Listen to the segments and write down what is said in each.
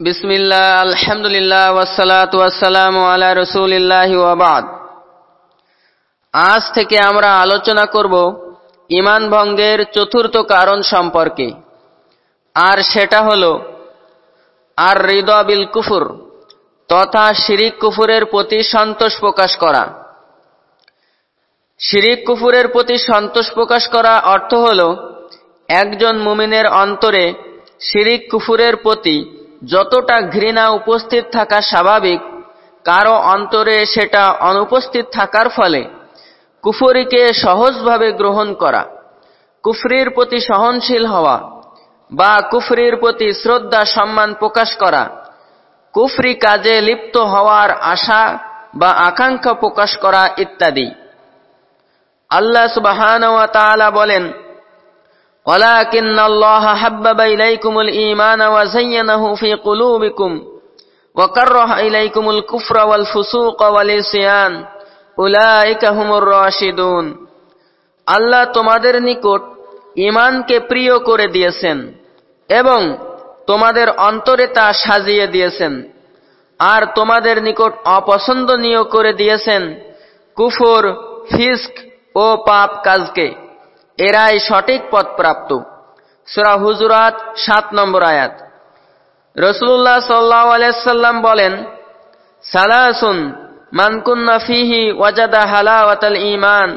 বিসমিল্লাহ, আলহামদুলিল্লাহ ওয়াসালাত ওয়াসালাম আলা রসুলিল্লাহ আজ থেকে আমরা আলোচনা করব ইমান ভঙ্গের চতুর্থ কারণ সম্পর্কে। আর সেটা হল আর হৃদবিল কুফুর তথা শিরিক কুফুরের প্রতি সন্তোষ প্রকাশ করা। শিরিক কুফুরের প্রতি সন্তোষ প্রকাশ করা অর্থ হল একজন মুমিনের অন্তরে শিরিক কুফুরের প্রতি যতটা ঘৃণা উপস্থিত থাকা স্বাভাবিক, কারও অন্তরে সেটা অনুপস্থিত থাকার ফলে কুফরিকে সহজভাবে গ্রহণ করা, কুফরির প্রতি সহনশীল হওয়া বা কুফরির প্রতি শ্রদ্ধা, সম্মান প্রকাশ করা, কুফরি কাজে লিপ্ত হওয়ার আশা বা আকাঙ্ক্ষা প্রকাশ করা ইত্যাদি। আল্লাহ সুবাহান বলেন ولكن الله حبب إليكم الإيمان وزينه في قلوبكم وكره إليكم الكفر والفسوق والعصيان أولئك هم الراشدون আল্লাহ তোমাদের নিকট ইমানকে প্রিয় করে দিয়েছেন এবং তোমাদের অন্তরে তা সাজিয়ে দিয়েছেন আর তোমাদের নিকট অপছন্দনীয় করে দিয়েছেন কুফর ফিস্ক ও পাপ কাজকে এরাই সঠিক পথ প্রাপ্ত। সুরা হুজুরাত সাত নম্বর আয়াত। রসুল্লাহ সাল্লাহ আলাইসাল্লাম বলেন, সালাসুন মানকুন্না ফিহি ওয়াজাদা হালাওয়াতাল ইমান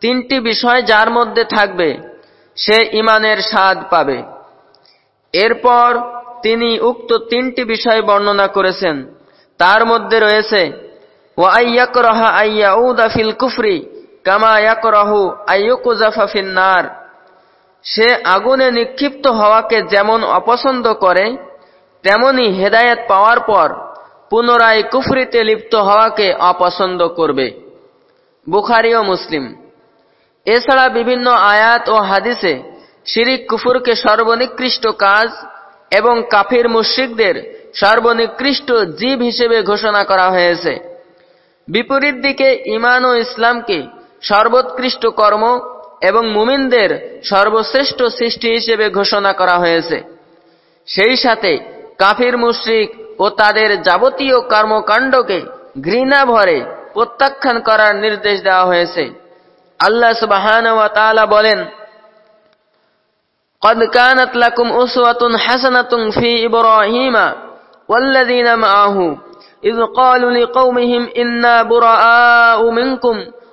তিনটি বিষয় যার মধ্যে থাকবে, সে ইমানের স্বাদ পাবে। এরপর তিনি উক্ত তিনটি বিষয় বর্ণনা করেছেন। তার মধ্যে রয়েছে ওয়াইয়াক রহা আইয়া উদা ফিল কুফরি। কামা সে আগুনে নিক্ষিপ্ত হওয়াকে যেমন অপছন্দ করে, তেমনি হেদায়েত পাওয়ার পর পুনরায় কুফরিতে লিপ্ত হওয়াকে অপছন্দ করবে। বুখারি ও মুসলিম। এছাড়া বিভিন্ন আয়াত ও হাদিসে শিরিক কুফুরকে সর্বনিকৃষ্ট কাজ এবং কাফির মুশ্রিকদের সর্বনিকৃষ্ট জীব হিসেবে ঘোষণা করা হয়েছে। বিপরীত দিকে ইমান ও ইসলামকে সর্বোৎকৃষ্ট কর্ম এবং মুমিনদের সর্বশ্রেষ্ঠ সৃষ্টি হিসেবে ঘোষণা করা হয়েছে সেই সাথে কাফির মুশ্রিক ও তাদের যাবতীয় কর্মকাণ্ডকে ঘৃণা ভরে প্রত্যাখ্যান করার নির্দেশ দেওয়া হয়েছে আল্লাহ সুবাহান বলেন قد كانت لكم أسوة حسنة في إبراهيم والذين معه إذ قالوا لقومهم إنا براء منكم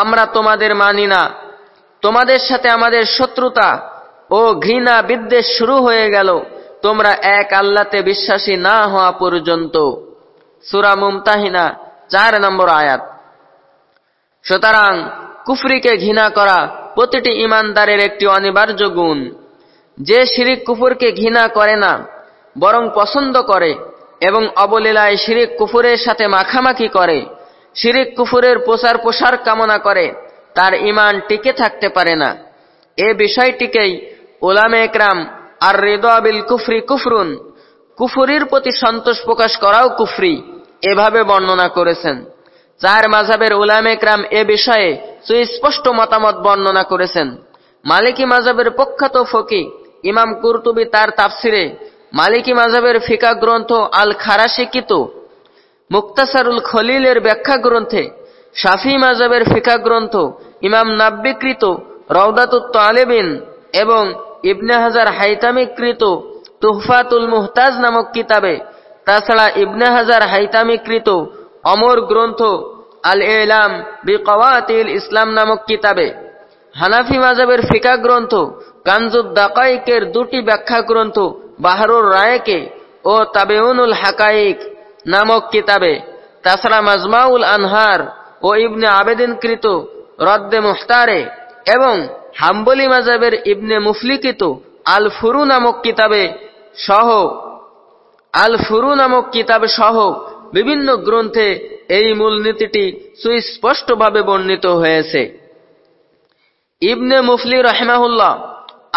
আমরা তোমাদের মানি না। তোমাদের সাথে আমাদের শত্রুতা ও ঘৃণা বিদ্বেষ শুরু হয়ে গেল। তোমরা এক আল্লাতে বিশ্বাসী না হওয়া পর্যন্ত। সুরা মুমতাহিনা, চার নম্বর আয়াত। সুতরাং কুফরিকে ঘৃণা করা প্রতিটি ইমানদারের একটি অনিবার্য গুণ। যে শিরিক কুফুরকে ঘৃণা করে না, বরং পছন্দ করে এবং অবলীলায় শিরিক কুফুরের সাথে মাখামাখি করে। শিরিক কুফুরের প্রচার প্রসার কামনা করে, তার ইমান টিকে থাকতে পারে না। এ বিষয়টিকেই ওলামে একরাম আর হৃদয়াবিল কুফরি কুফরুন, কুফুরির প্রতি সন্তোষ প্রকাশ করাও কুফরি, এভাবে বর্ণনা করেছেন। চার মাঝাবের উলাম একরাম এ বিষয়ে সুস্পষ্ট মতামত বর্ণনা করেছেন। মালিকী মাজাবের প্রখ্যাত ফকি ইমাম কুরতুবি তার তাফসিরে, মালিকী মাজাবের ফিকা গ্রন্থ আল খারাশিকিত মুক্তাসারুল খলিলের ব্যাখ্যা গ্রন্থে শাফি মাজাবের ফিকা গ্রন্থ ইমাম নাব্বিকৃত রৌদাতুত আলেবিন এবং ইবনে হাজার হাইতামিকৃত তুহফাতুল মুহতাজ নামক কিতাবে, তাছাড়া ইবনে হাজার হাইতামিকৃত অমর গ্রন্থ আল এলাম বি কওয়াতিল ইসলাম নামক কিতাবে। হানাফি মাজাবের ফিকা গ্রন্থ কানজুদ দুটি ব্যাখ্যা গ্রন্থ বাহারুর রায়কে ও তাবেউনুল হাকাইক নামক কিতাবে। তাছাড়া মাজমাউল আনহার ও ইবনে আবেদিনকৃত রদ্দে মুখতারে এবং হাম্বলি মাজাবের ইবনে মুফলিকৃত আল ফুরু নামক কিতাবে সহ আল ফুরু নামক কিতাব সহ বিভিন্ন গ্রন্থে এই মূলনীতিটি সুস্পষ্টভাবে বর্ণিত হয়েছে। ইবনে মুফলি রহমাহুল্লাহ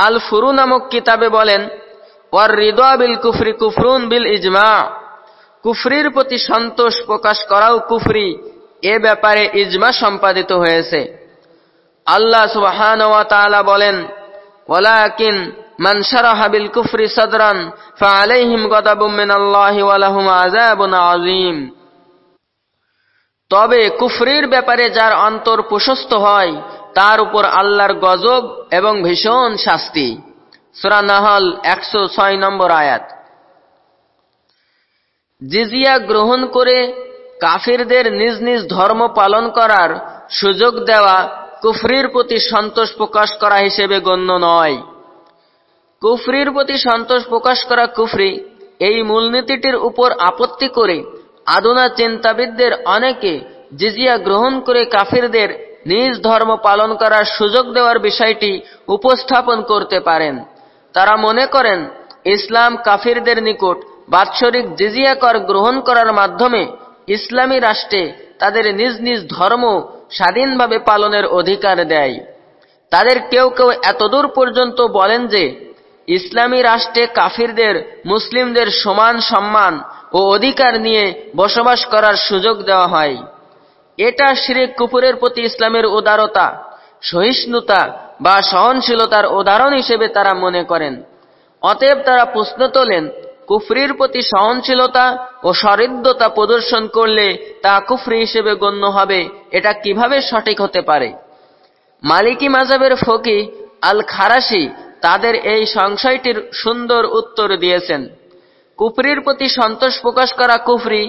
আল ফুরু নামক কিতাবে বলেন ওয়ার রিদা বিল কুফরি কুফরুন বিল ইজমা কুফরির প্রতি সন্তোষ প্রকাশ করাও কুফরি। এ ব্যাপারে ইজমা সম্পাদিত হয়েছে। আল্লাহ সুবহান বলেন, ওয়ালাকিন মান শারাহা বিল কুফরি সাদরান তবে কুফরির ব্যাপারে যার অন্তর প্রশস্ত হয়, তার উপর আল্লাহর গজব এবং ভীষণ শাস্তি। সূরা নাহল 106 নম্বর আয়াত। জিজিয়া গ্রহণ করে কাফিরদের নিজ নিজ ধর্ম পালন করার সুযোগ দেওয়া কুফরির প্রতি সন্তোষ প্রকাশ করা হিসেবে গণ্য নয়। কুফরির প্রতি সন্তোষ প্রকাশ করা কুফরি এই মূলনীতিটির উপর আপত্তি করে আদুনা চিন্তাবিদদের অনেকে জিজিয়া গ্রহণ করে কাফিরদের নিজ ধর্ম পালন করার সুযোগ দেওয়ার বিষয়টি উপস্থাপন করতে পারেন। তারা মনে করেন, ইসলাম কাফিরদের নিকট বাৎসরিক জিজিয়া কর গ্রহণ করার মাধ্যমে ইসলামী রাষ্ট্রে তাদের নিজ নিজ ধর্ম স্বাধীনভাবে পালনের অধিকার দেয়। তাদের কেউ কেউ এতদূর পর্যন্ত বলেন যে, ইসলামী রাষ্ট্রে কাফিরদের, মুসলিমদের সমান সম্মান ও অধিকার নিয়ে বসবাস করার সুযোগ দেওয়া হয়। এটা শিরিক কুপুরের প্রতি ইসলামের উদারতা, সহিষ্ণুতা বা সহনশীলতার উদাহরণ হিসেবে তারা মনে করেন। অতএব তারা প্রশ্ন তোলেন কুফরির প্রতি সহনশীলতা ও সরিদ্ধতা প্রদর্শন করলে তা কুফরি হিসেবে গণ্য হবে। এটা কীভাবে সঠিক হতে পারে? মালিকি মাজাবের ফকি আল খারাসি তাদের এই সংশয়টির সুন্দর উত্তর দিয়েছেন। কুফরির প্রতি সন্তোষ প্রকাশ করা কুফরি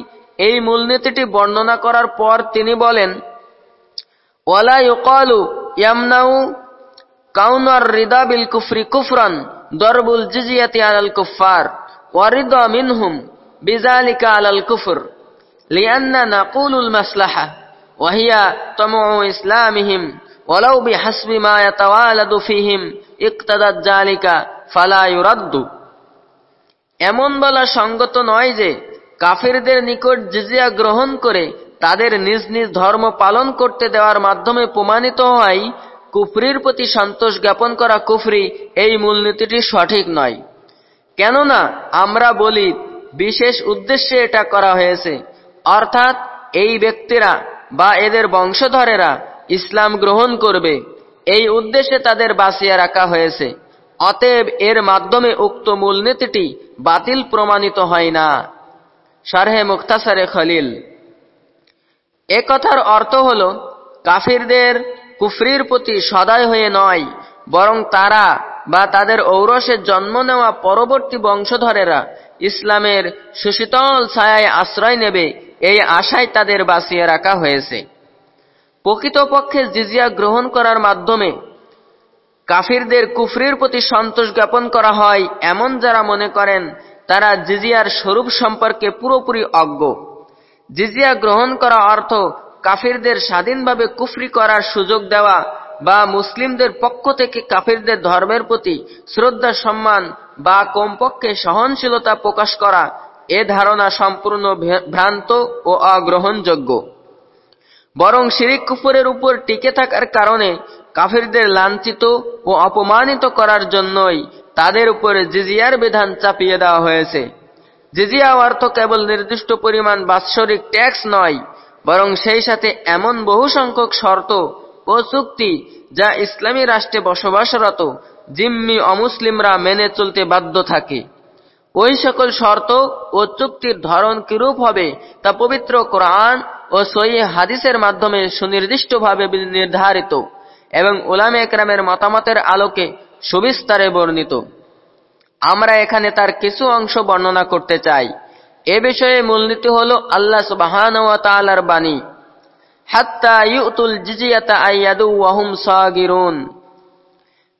এই মূলনীতিটি বর্ণনা করার পর তিনি বলেন, ওয়ালা ইয়ামনাউ রিদা বিল কুফরি কুফরান দরবুল জিজিয়াতি আলাল কুফার ওয়ারিদা মিনহুম বিজালিকা আলাল কুফর লিয়ান্না নাকুলুল মাসলাহা ওয়াহিয়া তমু ইসলামিহিম ওয়ালাউ বিহাসবি মা ইয়াতাওয়ালাদু ফিহিম ইক্তাদাত জালিকা ফালা ইউরাদ্দু। এমন বলা সঙ্গত নয় যে কাফিরদের নিকট জিজিয়া গ্রহণ করে তাদের নিজ নিজ ধর্ম পালন করতে দেওয়ার মাধ্যমে প্রমাণিত হয়, কুফরির প্রতি সন্তোষ জ্ঞাপন করা কুফরি এই মূলনীতিটি সঠিক নয়। কেননা আমরা বলি, বিশেষ উদ্দেশ্যে এটা করা হয়েছে। অর্থাৎ এই ব্যক্তিরা বা এদের বংশধরেরা ইসলাম গ্রহণ করবে। এই উদ্দেশ্যে তাদের বাঁচিয়ে রাখা হয়েছে। অতএব এর মাধ্যমে উক্ত মূলনীতিটি বাতিল প্রমাণিত হয় না। শারহে মুখতাসারে খলিল। এ কথার অর্থ হল, কাফিরদের কুফরির প্রতি সদয় হয়ে নয়, বরং তারা বা তাদের ঔরসে জন্ম নেওয়া পরবর্তী বংশধরেরা ইসলামের সুশীতল ছায়ায় আশ্রয় নেবে, এই আশায় তাদের বাঁচিয়ে রাখা হয়েছে। প্রকৃতপক্ষে জিজিয়া গ্রহণ করার মাধ্যমে কাফিরদের কুফরির প্রতি সন্তোষ জ্ঞাপন করা হয়, এমন যারা মনে করেন তারা জিজিয়ার স্বরূপ সম্পর্কে পুরোপুরি অজ্ঞ। জিজিয়া গ্রহণ করা অর্থ কাফিরদের স্বাধীনভাবে কুফরি করার সুযোগ দেওয়া বা মুসলিমদের পক্ষ থেকে কাফিরদের ধর্মের প্রতি শ্রদ্ধা, সম্মান বা কমপক্ষে সহনশীলতা প্রকাশ করা এ ধারণা সম্পূর্ণ ভ্রান্ত ও অগ্রহণযোগ্য। বরং শিরিক কুফরের উপর টিকে থাকার কারণে কাফিরদের লাঞ্ছিত ও অপমানিত করার জন্যই তাদের উপরে জিজিয়ার বিধান চাপিয়ে দেওয়া হয়েছে। জিজিয়া অর্থ কেবল নির্দিষ্ট পরিমাণ বাৎসরিক ট্যাক্স নয়, বরং সেই সাথে এমন বহু সংখ্যক শর্ত ও চুক্তি যা ইসলামী রাষ্ট্রে বসবাসরত জিম্মি অমুসলিমরা মেনে চলতে বাধ্য থাকে। ওই সকল শর্ত ও চুক্তির ধরন কিরূপ হবে তা পবিত্র কোরআন ও সই হাদিসের মাধ্যমে সুনির্দিষ্টভাবে নির্ধারিত এবং ওলামে একরামের মতামতের আলোকে সুবিস্তারে বর্ণিত। আমরা এখানে তার কিছু অংশ বর্ণনা করতে চাই। এ বিষয়ে মূলনীতি হল আল্লাহ সুবাহান তালার বাণী। ইউতুল আইয়াদু ওয়াহুম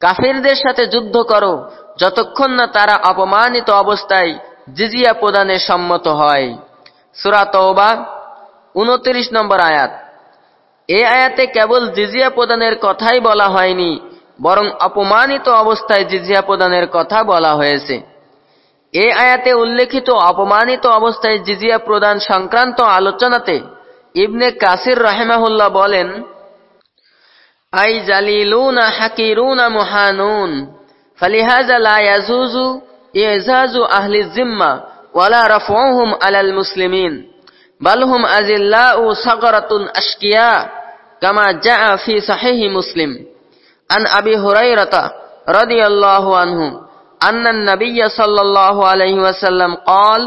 কাফিরদের সাথে যুদ্ধ করো, যতক্ষণ না তারা অপমানিত অবস্থায় জিজিয়া প্রদানে সম্মত হয়। সুরা তওবা, উনত্রিশ নম্বর আয়াত। এ আয়াতে কেবল জিজিয়া প্রদানের কথাই বলা হয়নি, বরং অপমানিত অবস্থায় জিজিয়া প্রদানের কথা বলা হয়েছে। এ আয়াতে উল্লেখিত অপমানিত অবস্থায় জিজিয়া প্রদান সংক্রান্ত আলোচনাতে ইবনে কাসির রাহেমাহুল্লাহ বলেন আই জালিলুনা হাকিরুনা মুহানুন ফালিহাজা লা ইয়াজুজু ইজাজু আহলি জিম্মা ওয়ালা রাফউহুম আলাল মুসলিমিন বাল হুম আজিল্লাউ সাগরাতুন আশকিয়া কামা জাআ ফি সাহিহি মুসলিম আন আবি হুরাইরাতা রাদিয়াল্লাহু আনহু أن النبي صلى الله عليه وسلم قال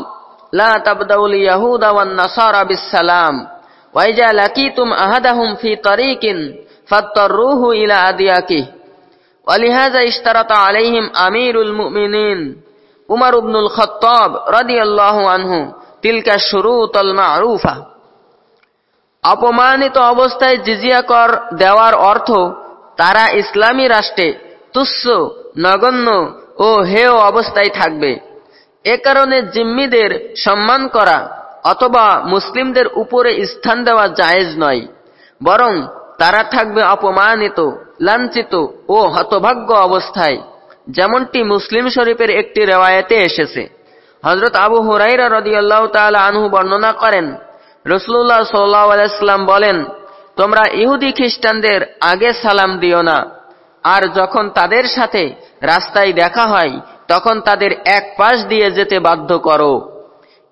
لا تبدأوا اليهود والنصارى بالسلام ওয়াইজা লাকিতুম আহাদাহুম ফি তরিকিন ফাত্তাররুহু ইলা আদিয়াকি। ওয়ালিহাযা ইশতারাতা আলাইহিম আমিরুল মুমিনিন উমর ইবনুল খাত্তাব রাদিয়াল্লাহু আনহু তিলকা শুরুতাল মারুফা। অপমানিত অবস্থায় জিজিয়া কর দেওয়ার অর্থ তারা ইসলামী রাষ্ট্রে তুচ্ছ, নগণ্য ও হেয় অবস্থায় থাকবে। এ কারণে জিম্মিদের সম্মান করা অথবা মুসলিমদের উপরে স্থান দেওয়া জায়েজ নয়, বরং তারা থাকবে অপমানিত, লাঞ্ছিত ও হতভাগ্য অবস্থায়, যেমনটি মুসলিম শরীফের একটি রেওয়ায়তে এসেছে। হজরত আবু হুরাইরা রদিয়াল্লাহ তাআলা আনহু বর্ণনা করেন রসুল্লাহ সাল্লাহ আলাইসাল্লাম বলেন, তোমরা ইহুদি খ্রিস্টানদের আগে সালাম দিও না। আর যখন তাদের সাথে রাস্তায় দেখা হয়, তখন তাদের এক পাশ দিয়ে যেতে বাধ্য করো।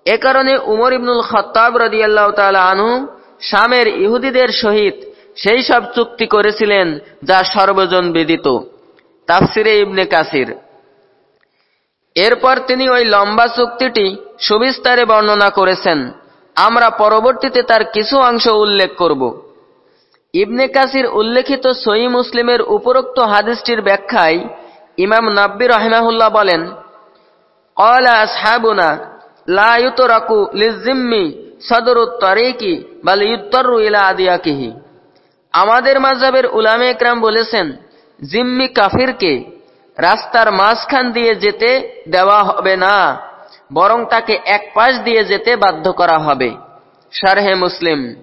এ কারণে উমর ইবনুল খত্তাব রদিয়াল্লাহ তালা আনহু শামের ইহুদিদের সহিত সেই সব চুক্তি করেছিলেন যা সর্বজন বিদিত। তাফসিরে ইবনে কাসির। এরপর তিনি ওই লম্বা চুক্তিটি সুবিস্তারে বর্ণনা করেছেন। আমরা পরবর্তীতে তার কিছু অংশ উল্লেখ করব। ইবনে কাসির উল্লেখিত সই মুসলিমের উপরোক্ত হাদিসটির ব্যাখ্যায় ইমাম নাব্বি রহমাহুল্লাহ বলেন কলা আসহাবুনা লা ইউতরাকু ইলা আমাদের মাযহাবের উলামে একরাম বলেছেন, জিম্মি কাফিরকে রাস্তার মাঝখান দিয়ে যেতে দেওয়া হবে না, বরং তাকে এক পাশ দিয়ে যেতে বাধ্য করা হবে। সারহে মুসলিম।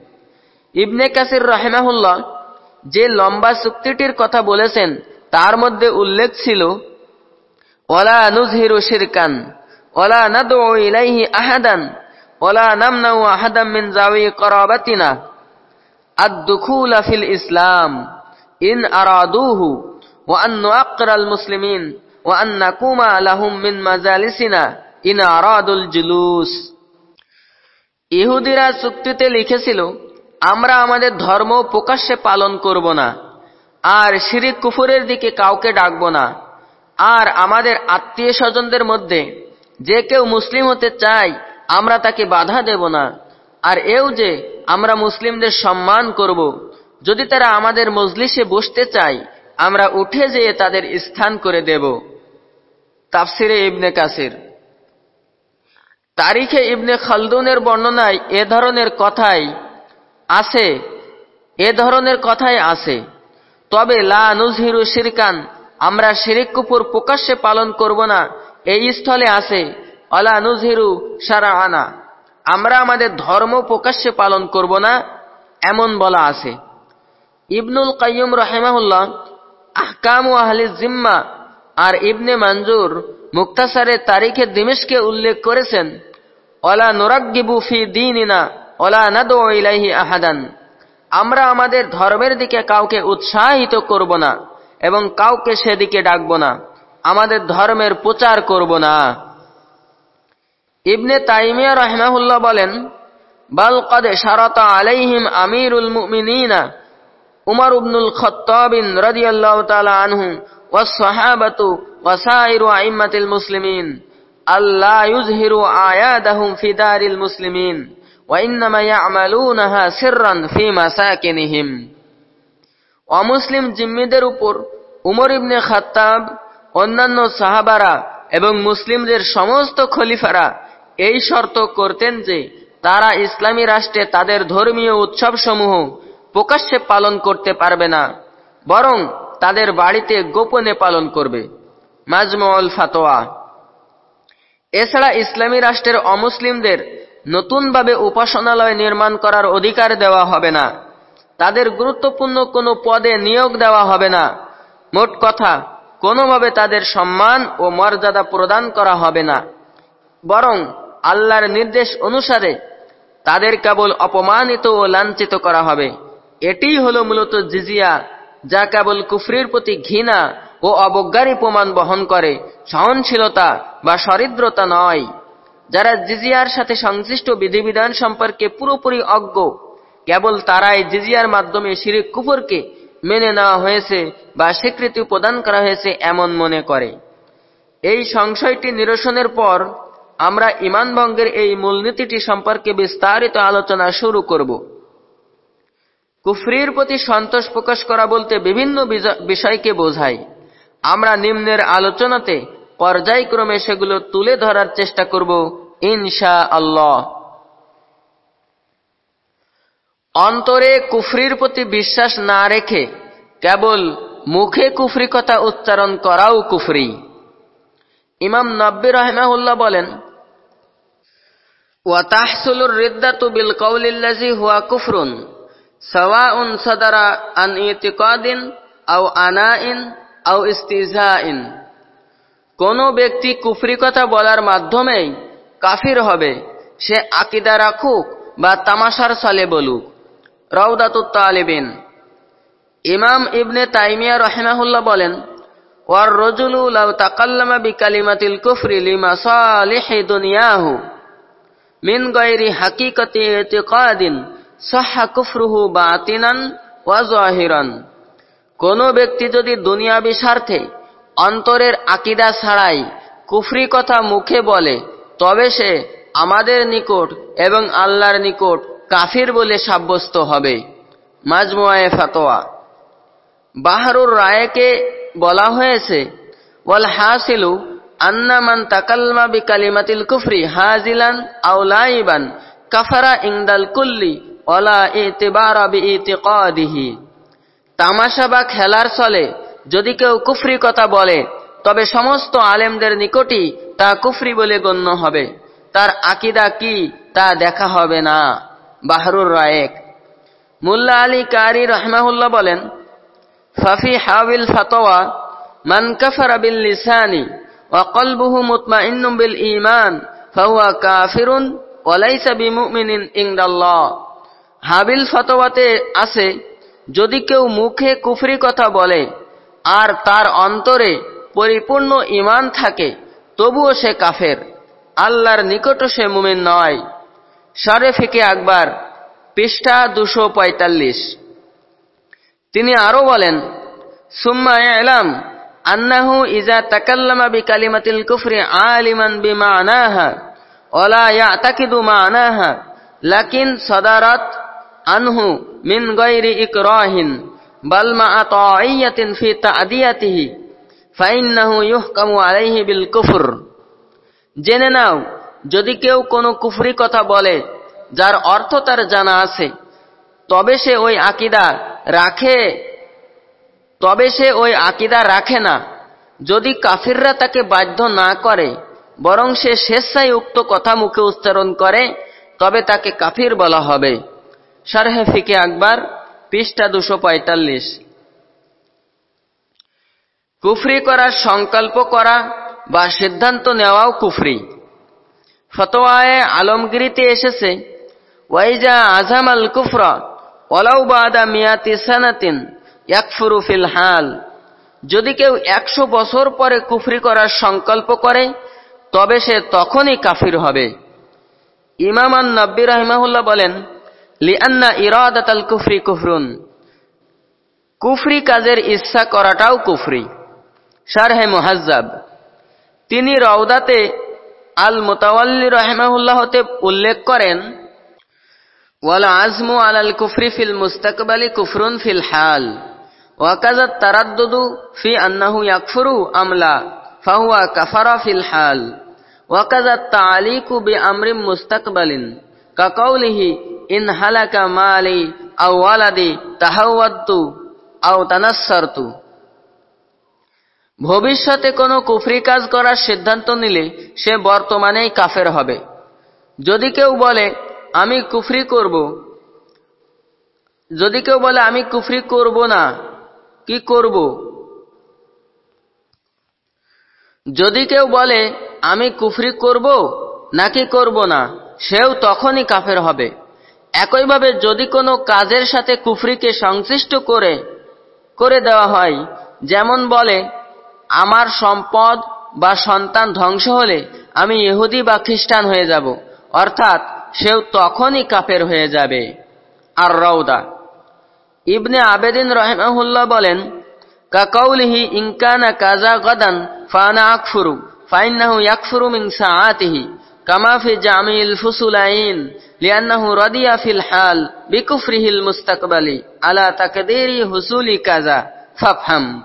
ইবনে কাসির রাহেমাহুল্লাহ যে লম্বা চুক্তিটির কথা বলেছেন, তার মধ্যে উল্লেখ ছিল ওলা নুজহিরু শিরকান ওলা নাদু ইলাইহি আহাদান ওলা নামনাউ আহাদাম মিন জাওই করাবাতিনা الدخول في الإسلام إن أرادوه وأن نؤقر المسلمين وأن نقوم لهم من مجالسنا إن أرادوا الجلوس ইহুদিরা চুক্তিতে লিখেছিল আমরা আমাদের ধর্ম প্রকাশ্যে পালন করব না আর শিরিক কুফুরের দিকে কাউকে ডাকব না আর আমাদের আত্মীয় স্বজনদের মধ্যে যে কেউ মুসলিম হতে চায়, আমরা তাকে বাধা দেব না। আর এও যে, আমরা মুসলিমদের সম্মান করব। যদি তারা আমাদের মজলিসে বসতে চায়, আমরা উঠে যেয়ে তাদের স্থান করে দেব। তাফসিরে ইবনে কাসির। তারিখে ইবনে খালদুনের বর্ণনায় এ ধরনের কথাই আছে, এ ধরনের কথাই আছে। তবে লা নুজহিরু শিরকান, আমরা শিরিক কুপুর প্রকাশ্যে পালন করব না। এই স্থলে আছে অলা নুজহিরু সারা আনা আমরা আমাদের ধর্ম প্রকাশ্যে পালন করব না, এমন বলা আছে। ইবনুল কাইয়ুম রহেমাহুল্লাহ, আহকাম ও আহলি জিম্মা। আর ইবনে মঞ্জুর মুক্তাসারে তারিখে দিমেশকে উল্লেখ করেছেন অলা নোরাগিবু ফি দিনিনা ওলা নাদো ইলাইহি আহাদান। আমরা আমাদের ধর্মের দিকে কাউকে উৎসাহিত করব না এবং কাউকে সেদিকে ডাকব না। আমাদের ধর্মের প্রচার করব না। ইবনে তাইমিয়া রহমাহুল্লাহ বলেন, বাল শারত আলাইহিম আমিরুল মুমিনিনা উমর উবনুল খত্তাবিন রাদিয়াল্লাহু তাআলা আনহু ওয়াস সাহাবাতু ওয়াসাইরু আইম্মাতিল মুসলিমিন। আল্লাহ ইউযহিরু আয়াদাহুম ফি দারিল মুসলিমিন ওয়া ইন্নামা ইয়ামালুনাহা সিররান ফি মাসাকিনিহিম। অমুসলিম জিম্মিদের উপর উমর ইবনে খাত্তাব অন্যান্য সাহাবারা এবং মুসলিমদের সমস্ত খলিফারা এই শর্ত করতেন যে তারা ইসলামী রাষ্ট্রে তাদের ধর্মীয় উৎসবসমূহ প্রকাশ্যে পালন করতে পারবে না, বরং তাদের বাড়িতে গোপনে পালন করবে। মাজমুল ফাতোয়া। এছাড়া ইসলামী রাষ্ট্রের অমুসলিমদের নতুনভাবে উপাসনালয় নির্মাণ করার অধিকার দেওয়া হবে না, তাদের গুরুত্বপূর্ণ কোনো পদে নিয়োগ দেওয়া হবে না। মোট কথা কোনোভাবে তাদের সম্মান ও মর্যাদা প্রদান করা হবে না। বরং আল্লাহর নির্দেশ অনুসারে তাদের কেবল অপমানিত ও লাঞ্ছিত করা হবে। এটিই হল মূলত জিজিয়া, যা কেবল কুফরির প্রতি ঘৃণা ও অবজ্ঞারই প্রমাণ বহন করে, সহনশীলতা বা সরিদ্রতা নয়। যারা জিজিয়ার সাথে সংশ্লিষ্ট বিধিবিধান সম্পর্কে পুরোপুরি অজ্ঞ, কেবল তারাই জিজিয়ার মাধ্যমে শিরিক কুফরকে মেনে নেওয়া হয়েছে বা স্বীকৃতি প্রদান করা হয়েছে এমন মনে করে। এই সংশয়টি নিরসনের পর আমরা ইমান ভঙ্গের এই মূলনীতিটি সম্পর্কে বিস্তারিত আলোচনা শুরু করব। কুফরির প্রতি সন্তোষ প্রকাশ করা বলতে বিভিন্ন বিষয়কে বোঝায়। আমরা নিম্নের আলোচনাতে পর্যায়ক্রমে সেগুলো তুলে ধরার চেষ্টা করব ইনশা আল্লাহ অন্তরে কুফরির প্রতি বিশ্বাস না রেখে কেবল মুখে কুফরি কথা উচ্চারণ করাও কুফরি। ইমাম নব্বী রহমাহুল্লাহ বলেন কোন ব্যক্তি কুফরি কথা বলার মাধ্যমেই কাফির হবে, সে আকিদা রাখুক বা তামাশার সালে বলুক। রওদাতুত তালিবিন। ইমাম ইবনে তাইমিয়া রহমাহুল্লাহ বলেন, ওয়ার রজুলু লাউ তাকাল্লামা বিকালিমাতিল কুফরি লিমা লিমাসালিহি দুনিয়াহু মিন গায়রি হাকিকাতি ইতিকাদিন সাহা কুফরুহু বাতিনান ওয়া জাহিরান। কোন ব্যক্তি যদি দুনিয়াবি স্বার্থে অন্তরের আকিদা ছাড়াই কুফরি কথা মুখে বলে, তবে সে আমাদের নিকট এবং আল্লাহর নিকট কাফির বলে সাব্যস্ত হবে। মাজমুয়ায়ে ফাতোয়া। বাহারুর রায়কে বলা হয়েছে, ওয়াল হাসিলু আন্না মান তাকাল্মা বিকালিমাতিল কুফরি হাজিলান আও লাইবান কাফারা ইংদাল কুল্লি ওয়ালা ইতিবারা বিইতিকাদিহি। তামাশা বা খেলার চলে যদি কেউ কুফরি কথা বলে, তবে সমস্ত আলেমদের নিকটই তা কুফরি বলে গণ্য হবে। তার আকিদা কি তা দেখা হবে না। বাহরুর রায়েক। মুল্লা আলী কারি রহমাহুল্লাহ বলেন, ফাফি হাবিল ফাতোয়া মান কাফার বিল লিসানি মুতমাইন্নুম বিল ঈমান, ফাহুয়া কাফিরুন লাইসা বিমুমিনিন ইনদাল্লাহ। হাবিল ফতোয়াতে আছে, যদি কেউ মুখে কুফরি কথা বলে, আর তার অন্তরে পরিপূর্ণ ইমান থাকে, তবুও সে কাফের। আল্লাহর নিকট সে মুমিন নয়। সরে ফিকে আকবর, পৃষ্ঠা দুশো পঁয়তাল্লিশ। তিনি আরও বলেন, সুম্মা এলাম আন্নাহু ইজা তাকাল্লামা বিকালিমাতিল কুফরি আলিমান বিমানাহা, ওলা ইয়াতাকিদু মানাহা, লাকিন সদারাত আনহু মিন গায়রি ইকরাহিন, বাল মা তাইয়াতিন ফি তাদিয়াতিহি, ফাইন্নাহু ইউহকামু আলাইহি বিল কুফর। জেনে নাও যদি কেউ কোনো কুফরি কথা বলে, যার অর্থ তার জানা আছে, তবে সে ওই আকিদা রাখে, তবে সে ওই আকিদা রাখে না। যদি কাফিররা তাকে বাধ্য না করে, বরং সে স্বেচ্ছায় উক্ত কথা মুখে উচ্চারণ করে, তবে তাকে কাফির বলা হবে। সারহে ফিকে আকবর, পৃষ্ঠা দুশো পঁয়তাল্লিশ। কুফরি করার সংকল্প করা বা সিদ্ধান্ত নেওয়াও কুফরি। ফতোয়ায় আলমগিরিতে এসেছে, ওয়াইজা আজাম আল কুফরা ওলাউ বাদা মিয়াতি সানাতিন ইয়াকফুরু ফিল হাল। যদি কেউ একশো বছর পরে কুফরি করার সংকল্প করে, তবে সে তখনই কাফির হবে। ইমাম আন নব্বী রহমাহুল্লাহ বলেন, লিআন্না ইরাদাত আল কুফরি কুফরুন। কুফরি কাজের ইচ্ছা করাটাও কুফরি। শারহে মুহাজ্জাব। তিনি রওদাতে আল মোতাওয়াল্লি রহমাহুল্লাহতে উল্লেখ করেন, ওয়াল আজমু আলাল কুফরি ফিল মুস্তাকবালি কুফরুন ফিল হাল। ওয়াকাজাত তারাদ্দুদু ফি আন্নাহু ইয়াকফুরু আমলা, ফাহুয়া কাফারা ফিল হাল। ওয়াকাজাত তালিকু বি আমরিম মুস্তাকবালিন, কাকাউলিহি ইন হালাকা মালি আও ওয়ালাদি তাহাওয়াদ্দু আও তানাসসারতু। ভবিষ্যতে কোনো কুফরি কাজ করার সিদ্ধান্ত নিলে সে বর্তমানেই কাফের হবে। যদি কেউ বলে, আমি কুফরি করব। যদি কেউ বলে, আমি কুফরি করব না। কি করব? যদি কেউ বলে, আমি কুফরি করব নাকি করব না? সেও তখনই কাফের হবে। একইভাবে যদি কোনো কাজের সাথে কুফরিকে সংশ্লিষ্ট করে করে দেওয়া হয়, যেমন বলে আমার সম্পদ বা সন্তান ধ্বংস হলে আমি ইহুদি বা খ্রিস্টান হয়ে যাব। অর্থাৎ সেও তখনই কাফের হয়ে যাবে। আর রৌদা ইবনে আবেদিন রহমাহুল্লাহ বলেন, কাকাউলিহি ইনকানা কাজা গদান ফানা আকফুরু, ফাইন্নাহু ইয়াকফুরু মিন সাআতিহি, কামা ফি জামিল ফুসুলাইন লিআন্নাহু রাদিয়া ফিল হাল বিকুফরিহিল মুস্তাকবালি, আলা তাকদীরি হুসুলি কাজা, ফাফহাম।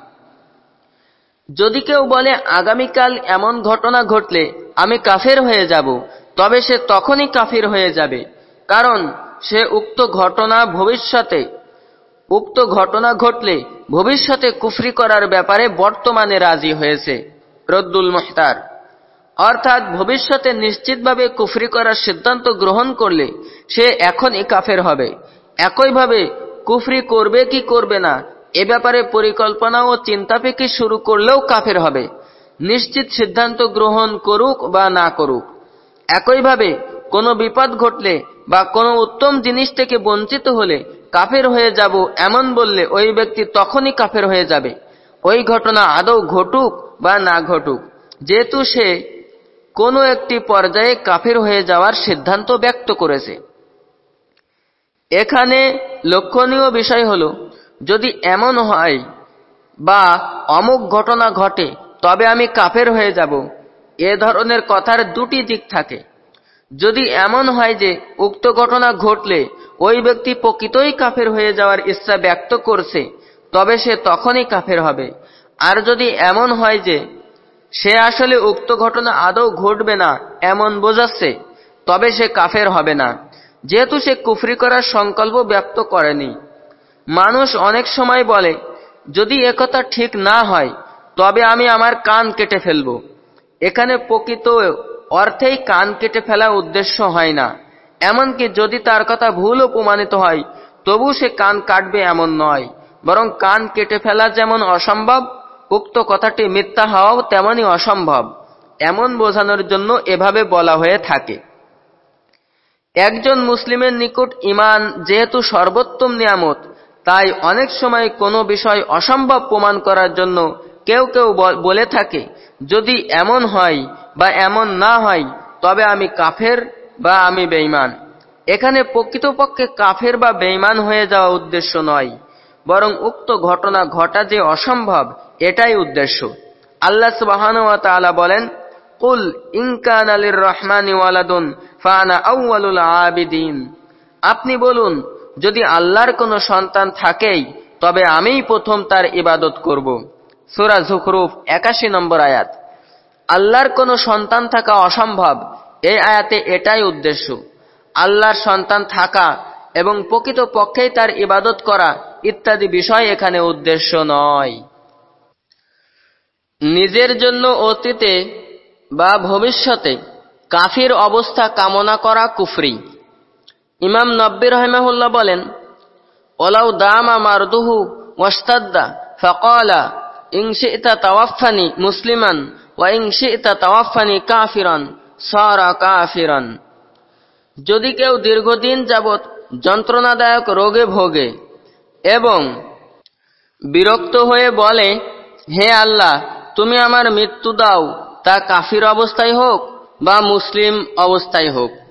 যদি কেউ বলে, আগামীকাল এমন ঘটনা ঘটলে আমি কাফের হয়ে যাব, তবে সে তখনই কাফির হয়ে যাবে। কারণ সে উক্ত ঘটনা ভবিষ্যতে, উক্ত ঘটনা ঘটলে ভবিষ্যতে কুফরি করার ব্যাপারে বর্তমানে রাজি হয়েছে। রদ্দুল মোহতার। অর্থাৎ ভবিষ্যতে নিশ্চিতভাবে কুফরি করার সিদ্ধান্ত গ্রহণ করলে সে এখনই কাফের হবে। একইভাবে কুফরি করবে কি করবে না এ ব্যাপারে পরিকল্পনা ও চিন্তা পেকে শুরু করলেও কাফের হবে। নিশ্চিত সিদ্ধান্ত গ্রহণ করুক বা না করুক। একইভাবে কোনো বিপদ ঘটলে বা কোনো উত্তম জিনিস থেকে বঞ্চিত হলে কাফের হয়ে যাব এমন বললে ওই ব্যক্তি তখনই কাফের হয়ে যাবে। ওই ঘটনা আদৌ ঘটুক বা না ঘটুক, যেহেতু সে কোনো একটি পর্যায়ে কাফের হয়ে যাওয়ার সিদ্ধান্ত ব্যক্ত করেছে। এখানে লক্ষণীয় বিষয় হল যদি এমন হয় বা অমুক ঘটনা ঘটে, তবে আমি কাফের হয়ে যাব। এ ধরনের কথার দুটি দিক থাকে। যদি এমন হয় যে উক্ত ঘটনা ঘটলে ওই ব্যক্তি প্রকৃতই কাফের হয়ে যাওয়ার ইচ্ছা ব্যক্ত করছে, তবে সে তখনই কাফের হবে। আর যদি এমন হয় যে সে আসলে উক্ত ঘটনা আদৌ ঘটবে না, এমন বোঝাচ্ছে, তবে সে কাফের হবে না। যেহেতু সে কুফরি করার সংকল্প ব্যক্ত করেনি। মানুষ অনেক সময় বলে, যদি একথা ঠিক না হয়, তবে আমি আমার কান কেটে ফেলব। এখানে প্রকৃত অর্থেই কান কেটে ফেলা উদ্দেশ্য হয় না। এমনকি যদি তার কথা ভুলও প্রমাণিত হয়, তবু সে কান কাটবে এমন নয়। বরং কান কেটে ফেলা যেমন অসম্ভব, উক্ত কথাটি মিথ্যা হওয়াও তেমনই অসম্ভব। এমন বোঝানোর জন্য এভাবে বলা হয়ে থাকে। একজন মুসলিমের নিকট ইমান যেহেতু সর্বোত্তম নিয়ামত তাই অনেক সময় কোনো বিষয় অসম্ভব প্রমাণ করার জন্য কেউ কেউ বলে থাকে, যদি এমন হয় বা এমন না হয়, তবে আমি কাফের বা আমি বেইমান এখানে প্রকৃতপক্ষে কাফের বা বেইমান হয়ে যাওয়া উদ্দেশ্য নয়, বরং উক্ত ঘটনা ঘটা যে অসম্ভব, এটাই উদ্দেশ্য। আল্লাহ সুবাহান বলেন, কুল ইনকান আলীর রহমানি আবিদিন। আপনি বলুন যদি আল্লাহর কোনো সন্তান থাকেই, তবে আমিই প্রথম তার ইবাদত করব। সুরা জুখরুফ, একাশি নম্বর আয়াত। আল্লাহর কোনো সন্তান থাকা অসম্ভব, এই আয়াতে এটাই উদ্দেশ্য। আল্লাহর সন্তান থাকা এবং প্রকৃত পক্ষেই তার ইবাদত করা ইত্যাদি বিষয় এখানে উদ্দেশ্য নয়। নিজের জন্য অতীতে বা ভবিষ্যতে কাফির অবস্থা কামনা করা কুফরি। ইমাম নব্বী রহমাহুল্লাহ বলেন, ওলাউ দামা মারদুহু ওয়াস্তাদ্দা ফকালা ইংশিতা তাওয়াফানি মুসলিমান ওয়া ইংশিতা তাওয়াফানি কাফিরন, সারা কাফিরন। যদি কেউ দীর্ঘদিন যাবৎ যন্ত্রণাদায়ক রোগে ভোগে এবং বিরক্ত হয়ে বলে, হে আল্লাহ, তুমি আমার মৃত্যু দাও, তা কাফির অবস্থায় হোক বা মুসলিম অবস্থায় হোক।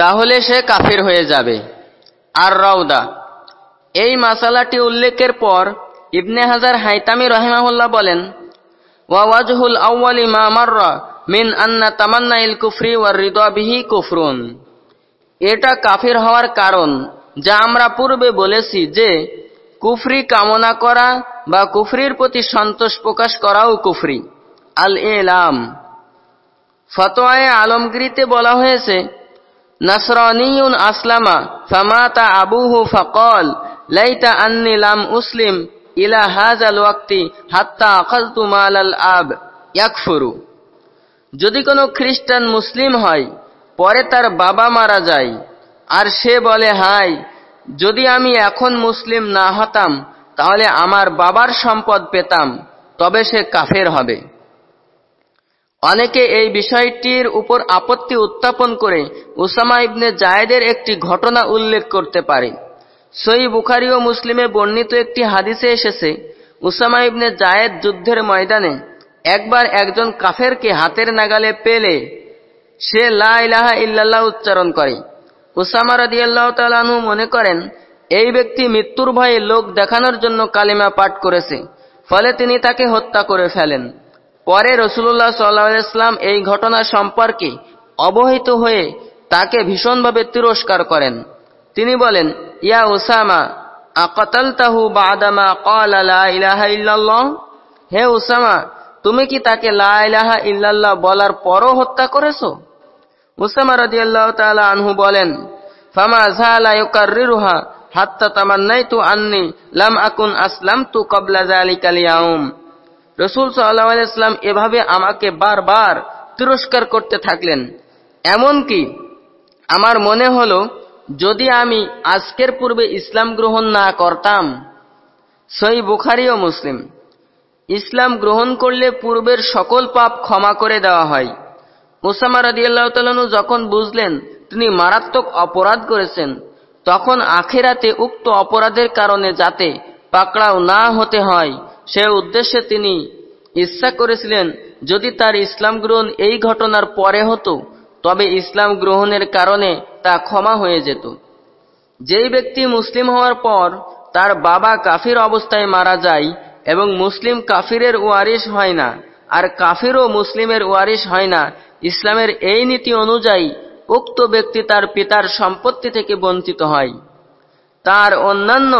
তাহলে সে কাফির হয়ে যাবে। আর রওদা। এই মাসালাটি উল্লেখের পর ইবনে হাজার হাইতামি রহেমাহুল্লাহ বলেন ওয়াজহুল আউ্বালি মা মাররা মিন আন্না তামান্না ইল কুফরি ওয়ার বিহি কুফরুন। এটা কাফির হওয়ার কারণ, যা আমরা পূর্বে বলেছি যে কুফরি কামনা করা বা কুফরির প্রতি সন্তোষ প্রকাশ করাও কুফরি। আল এলাম ফতোয়ায় আলমগিরিতে বলা হয়েছে নাসরানিউন আসলামা, ফামাতা আবুহু ফকল, লাইতা আন্নি লাম উসলিম ইলা হাজাল ওয়াক্তি হাত্তা আখাজতু মাল আল আব, ইয়াকফুরু। যদি কোনো খ্রিস্টান মুসলিম হয়, পরে তার বাবা মারা যায়, আর সে বলে, হাই, যদি আমি এখন মুসলিম না হতাম, তাহলে আমার বাবার সম্পদ পেতাম, তবে সে কাফের হবে। অনেকে এই বিষয়টির উপর আপত্তি উত্থাপন করে উসামা ইবনে জায়েদের একটি ঘটনা উল্লেখ করতে পারে। সই বুখারি ও মুসলিমে বর্ণিত একটি হাদিসে এসেছে, উসামা ইবনে জায়েদ যুদ্ধের ময়দানে একবার একজন কাফেরকে হাতের নাগালে পেলে সে লা ইলাহা ইল্লাল্লাহ উচ্চারণ করে। উসামা রাদিয়াল্লাহ তালানহু মনে করেন, এই ব্যক্তি মৃত্যুর ভয়ে লোক দেখানোর জন্য কালিমা পাঠ করেছে, ফলে তিনি তাকে হত্যা করে ফেলেন। পরে রসুল্লাহ সাল্লাহাম এই ঘটনা সম্পর্কে অবহিত হয়ে তাকে ভীষণভাবে তিরস্কার করেন। তিনি বলেন, ইয়া ওসামা আকতালতাহু বাদামা কল ইলাহা ইল্লাল্লাহ? হে উসামা, তুমি কি তাকে লা ইলাহা ইল্লাল্লাহ বলার পরও হত্যা করেছ? উসামা রাদিয়াল্লাহু তাআলা আনহু বলেন, ফামা যালা ইউকাররিরুহা হাত্তা তামান্নাইতু আন্নি লাম আকুন আসলামতু ক্বাবলা যালিকাল ইয়াউম। রাসূল সাল্লাম এভাবে আমাকে বারবার তিরস্কার করতে থাকলেন। এমনকি আমার মনে হলো, যদি আমি আজকের পূর্বে ইসলাম গ্রহণ না করতাম, সই বুখারি ও মুসলিম, ইসলাম গ্রহণ করলে পূর্বের সকল পাপ ক্ষমা করে দেওয়া হয়। মুসামা রাদিয়াল্লাহ তালু যখন বুঝলেন তিনি মারাত্মক অপরাধ করেছেন, তখন আখেরাতে উক্ত অপরাধের কারণে যাতে পাকড়াও না হতে হয় সে উদ্দেশ্যে তিনি ইচ্ছা করেছিলেন, যদি তার ইসলাম গ্রহণ এই ঘটনার পরে হতো, তবে ইসলাম গ্রহণের কারণে তা ক্ষমা হয়ে যেত। যেই ব্যক্তি মুসলিম হওয়ার পর তার বাবা কাফির অবস্থায় মারা যায় এবং মুসলিম কাফিরের ওয়ারিশ হয় না, আর কাফিরও মুসলিমের ওয়ারিশ হয় না, ইসলামের এই নীতি অনুযায়ী উক্ত ব্যক্তি তার পিতার সম্পত্তি থেকে বঞ্চিত হয়। তার অন্যান্য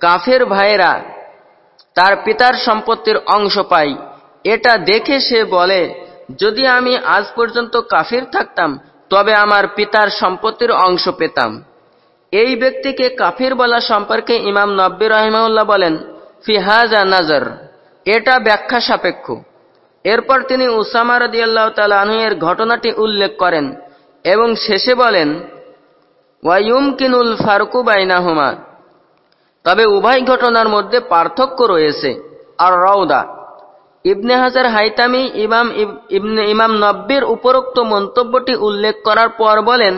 কাফের ভাইয়েরা তার পিতার সম্পত্তির অংশ পাই। এটা দেখে সে বলে, যদি আমি আজ পর্যন্ত কাফির থাকতাম, তবে আমার পিতার সম্পত্তির অংশ পেতাম। এই ব্যক্তিকে কাফির বলা সম্পর্কে ইমাম নব্বী রহমাউল্লাহ বলেন ফিহাজা নাজর। এটা ব্যাখ্যা সাপেক্ষ। এরপর তিনি উসামা রদিয়াল্লাহ তালু এর ঘটনাটি উল্লেখ করেন এবং শেষে বলেন ওয়াইম কিনুল ফারুকু বাইনাহুমা। তবে উভয় ঘটনার মধ্যে পার্থক্য রয়েছে। আর রওদা ইবনে হাজার হাইতামি ইমাম ইবনে ইমাম নব্বির উপরোক্ত মন্তব্যটি উল্লেখ করার পর বলেন,